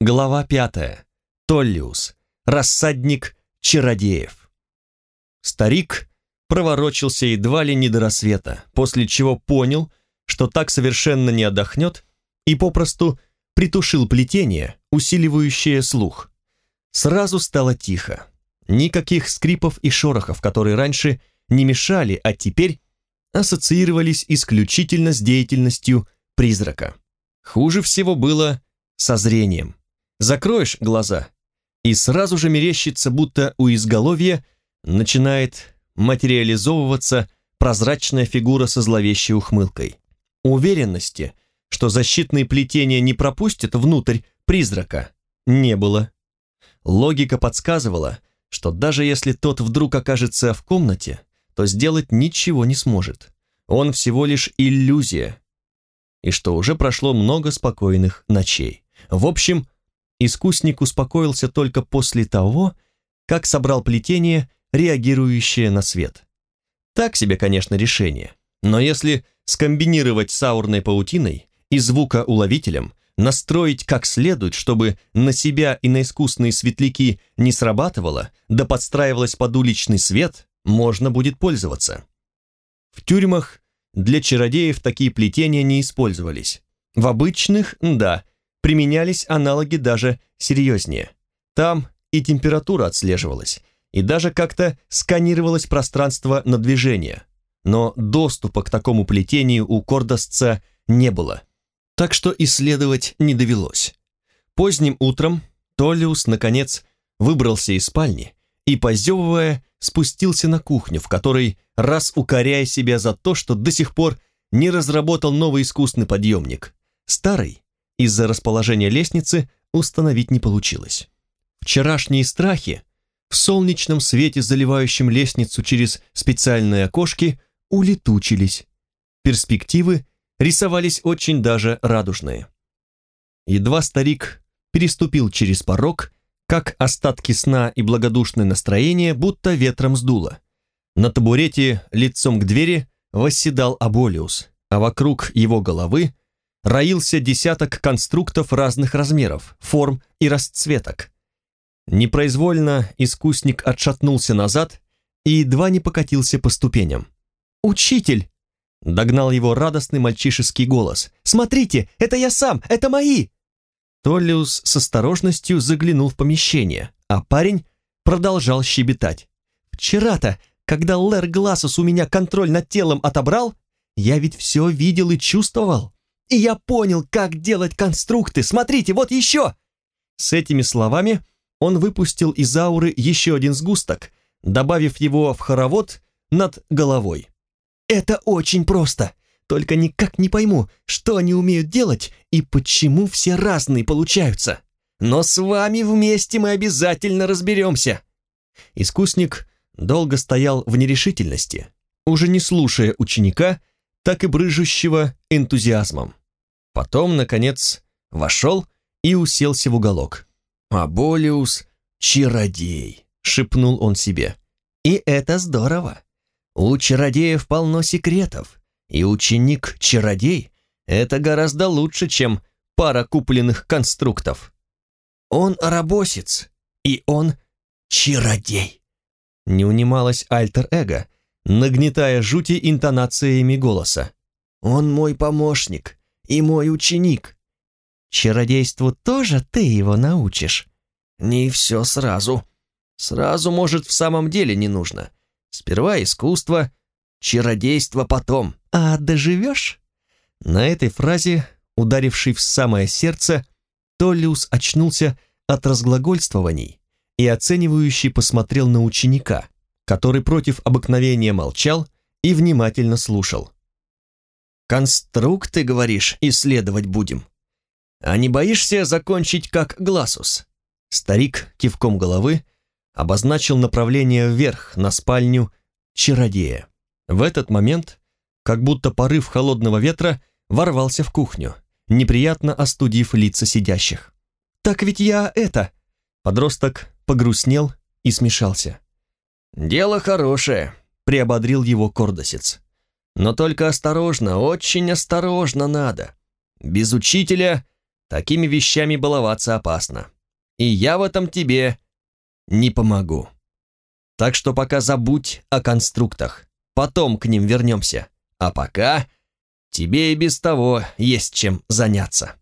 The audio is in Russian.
Глава пятая. Толлиус. Рассадник чародеев. Старик проворочился едва ли не до рассвета, после чего понял, что так совершенно не отдохнет, и попросту притушил плетение, усиливающее слух. Сразу стало тихо. Никаких скрипов и шорохов, которые раньше не мешали, а теперь ассоциировались исключительно с деятельностью призрака. Хуже всего было со зрением. Закроешь глаза, и сразу же мерещится, будто у изголовья начинает материализовываться прозрачная фигура со зловещей ухмылкой. Уверенности, что защитные плетения не пропустят внутрь призрака, не было. Логика подсказывала, что даже если тот вдруг окажется в комнате, то сделать ничего не сможет. Он всего лишь иллюзия. И что уже прошло много спокойных ночей. В общем, искусник успокоился только после того, как собрал плетение, реагирующее на свет. Так себе, конечно, решение. Но если скомбинировать с аурной паутиной и звукоуловителем, настроить как следует, чтобы на себя и на искусные светляки не срабатывало, да подстраивалось под уличный свет, можно будет пользоваться. В тюрьмах для чародеев такие плетения не использовались. В обычных, да, применялись аналоги даже серьезнее. Там и температура отслеживалась, и даже как-то сканировалось пространство на движение. Но доступа к такому плетению у Кордосца не было, так что исследовать не довелось. Поздним утром Толлиус, наконец, выбрался из спальни и, позевывая, спустился на кухню, в которой, раз укоряя себя за то, что до сих пор не разработал новый искусный подъемник. Старый, из-за расположения лестницы, установить не получилось. Вчерашние страхи в солнечном свете, заливающем лестницу через специальные окошки, улетучились. Перспективы рисовались очень даже радужные. Едва старик переступил через порог, как остатки сна и благодушное настроение будто ветром сдуло. На табурете лицом к двери восседал Аболиус, а вокруг его головы роился десяток конструктов разных размеров, форм и расцветок. Непроизвольно искусник отшатнулся назад и едва не покатился по ступеням. «Учитель!» — догнал его радостный мальчишеский голос. «Смотрите, это я сам, это мои!» Толлиус с осторожностью заглянул в помещение, а парень продолжал щебетать. «Вчера-то, когда Лэр Глассус у меня контроль над телом отобрал, я ведь все видел и чувствовал. И я понял, как делать конструкты. Смотрите, вот еще!» С этими словами он выпустил из ауры еще один сгусток, добавив его в хоровод над головой. «Это очень просто. Только никак не пойму, что они умеют делать и почему все разные получаются. Но с вами вместе мы обязательно разберемся». Искусник долго стоял в нерешительности, уже не слушая ученика, так и брыжущего энтузиазмом. Потом, наконец, вошел и уселся в уголок. «Аболиус — чародей», — шепнул он себе. «И это здорово. У чародеев полно секретов, и ученик-чародей — это гораздо лучше, чем пара купленных конструктов. Он арабосец, и он чародей. Не унималась альтер-эго, нагнетая жути интонациями голоса. Он мой помощник и мой ученик. Чародейству тоже ты его научишь? Не все сразу. Сразу, может, в самом деле не нужно. Сперва искусство, чародейство потом. А доживешь? На этой фразе, ударившей в самое сердце, Толлиус очнулся от разглагольствований и оценивающий посмотрел на ученика, который против обыкновения молчал и внимательно слушал. «Конструкты, говоришь, исследовать будем? А не боишься закончить как Гласус?» Старик кивком головы обозначил направление вверх на спальню чародея. В этот момент как будто порыв холодного ветра ворвался в кухню, неприятно остудив лица сидящих. «Так ведь я это...» Подросток погрустнел и смешался. «Дело хорошее», — приободрил его кордосец. «Но только осторожно, очень осторожно надо. Без учителя Такими вещами баловаться опасно. И я в этом тебе не помогу. Так что пока забудь о конструктах. Потом к ним вернемся. А пока тебе и без того есть чем заняться.